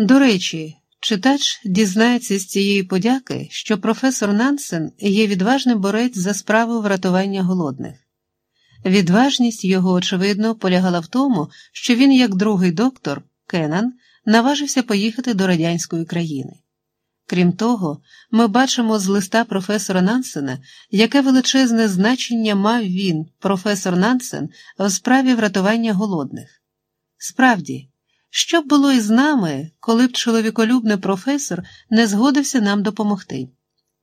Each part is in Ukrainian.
До речі, читач дізнається з цієї подяки, що професор Нансен є відважний борець за справу врятування голодних. Відважність його, очевидно, полягала в тому, що він, як другий доктор Кеннан, наважився поїхати до радянської країни. Крім того, ми бачимо з листа професора Нансена, яке величезне значення мав він, професор Нансен, в справі врятування голодних. Справді, що б було із нами, коли б чоловіколюбний професор не згодився нам допомогти?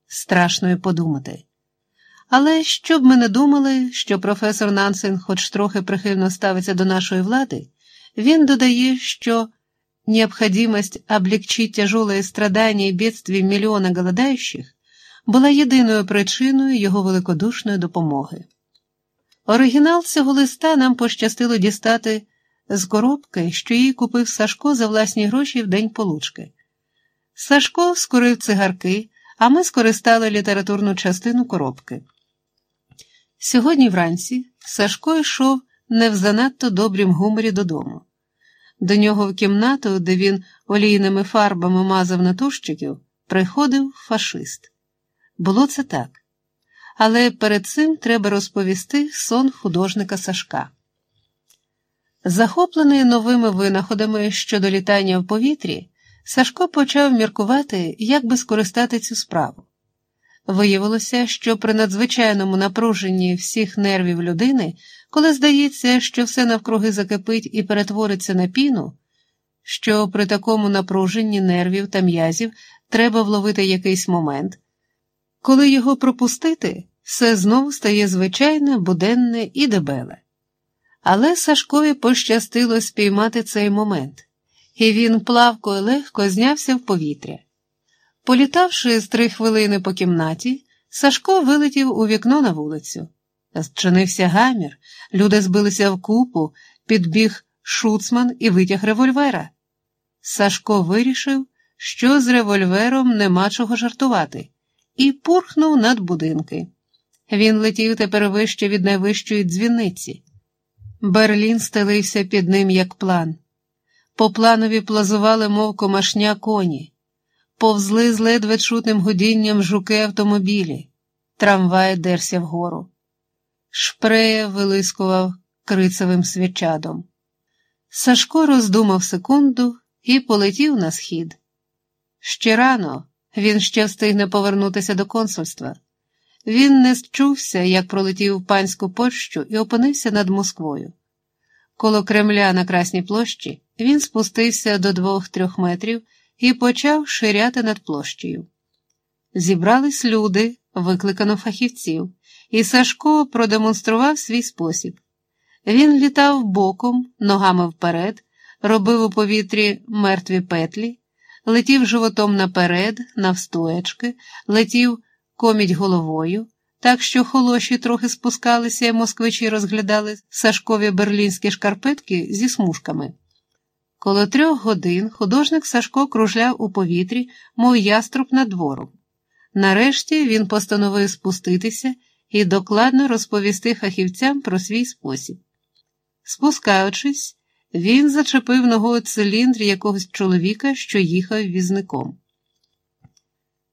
Страшно й подумати. Але щоб ми не думали, що професор Нансен хоч трохи прихильно ставиться до нашої влади, він додає, що необходимость облегчить тяжелые страдания и бедствия мільйона голодающих була єдиною причиною його великодушної допомоги. Оригінал цього листа нам пощастило дістати з коробки, що їй купив Сашко за власні гроші в день получки. Сашко скорив цигарки, а ми скористали літературну частину коробки. Сьогодні вранці Сашко йшов не в занадто добрім гуморі додому. До нього в кімнату, де він олійними фарбами мазав натурщиків, приходив фашист. Було це так. Але перед цим треба розповісти сон художника Сашка. Захоплений новими винаходами щодо літання в повітрі, Сашко почав міркувати, як би скористати цю справу. Виявилося, що при надзвичайному напруженні всіх нервів людини, коли здається, що все навкруги закипить і перетвориться на піну, що при такому напруженні нервів та м'язів треба вловити якийсь момент, коли його пропустити, все знову стає звичайне, буденне і дебеле. Але Сашкові пощастило спіймати цей момент, і він плавко і легко знявся в повітря. Політавши з три хвилини по кімнаті, Сашко вилетів у вікно на вулицю. Зчинився гамір, люди збилися в купу, підбіг шуцман і витяг револьвера. Сашко вирішив, що з револьвером нема чого жартувати, і пурхнув над будинки. Він летів тепер вище від найвищої дзвіниці. Берлін стелився під ним, як план. По планові плазували, мов комашня коні повзли з ледве чутним гудінням жуки автомобілі, трамвай дерся вгору. Шпрея вилискував крицевим свічадом. Сашко роздумав секунду і полетів на схід. Ще рано він ще встигне повернутися до консульства. Він не чувся, як пролетів панську пощу і опинився над Москвою. Коло Кремля на Красній площі він спустився до двох-трьох метрів і почав ширяти над площею. Зібрались люди, викликано фахівців, і Сашко продемонстрував свій спосіб. Він літав боком, ногами вперед, робив у повітрі мертві петлі, летів животом наперед, навстоячки, летів коміть головою, так що холоші трохи спускалися, і москвичі розглядали Сашкові берлінські шкарпетки зі смужками. Коло трьох годин художник Сашко кружляв у повітрі, мов яструб над двором. Нарешті він постановив спуститися і докладно розповісти фахівцям про свій спосіб. Спускаючись, він зачепив ногою циліндр якогось чоловіка, що їхав візником.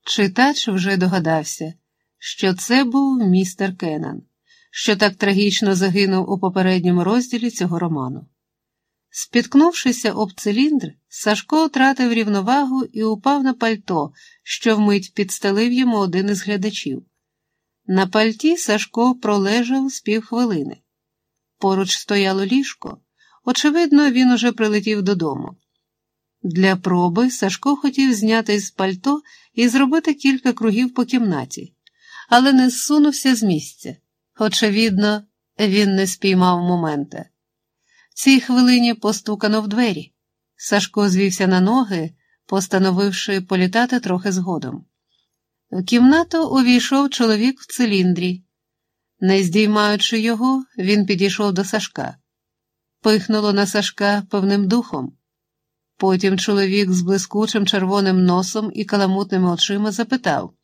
Читач вже догадався, що це був містер Кеннан, що так трагічно загинув у попередньому розділі цього роману. Спіткнувшися об циліндр, Сашко втратив рівновагу і упав на пальто, що вмить підстелив йому один із глядачів. На пальті Сашко пролежав з півхвилини. Поруч стояло ліжко. Очевидно, він уже прилетів додому. Для проби Сашко хотів зняти з пальто і зробити кілька кругів по кімнаті, але не зсунувся з місця. Очевидно, він не спіймав момента цій хвилині постукано в двері. Сашко звівся на ноги, постановивши політати трохи згодом. В кімнату увійшов чоловік в циліндрі. Не здіймаючи його, він підійшов до Сашка. Пихнуло на Сашка певним духом. Потім чоловік з блискучим червоним носом і каламутними очима запитав: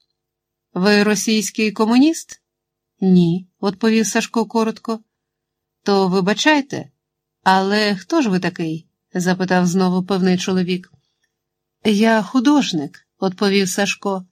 Ви російський комуніст? Ні, відповів Сашко коротко. То вибачайте. Але хто ж ви такий? запитав знову певний чоловік. Я художник, відповів Сашко,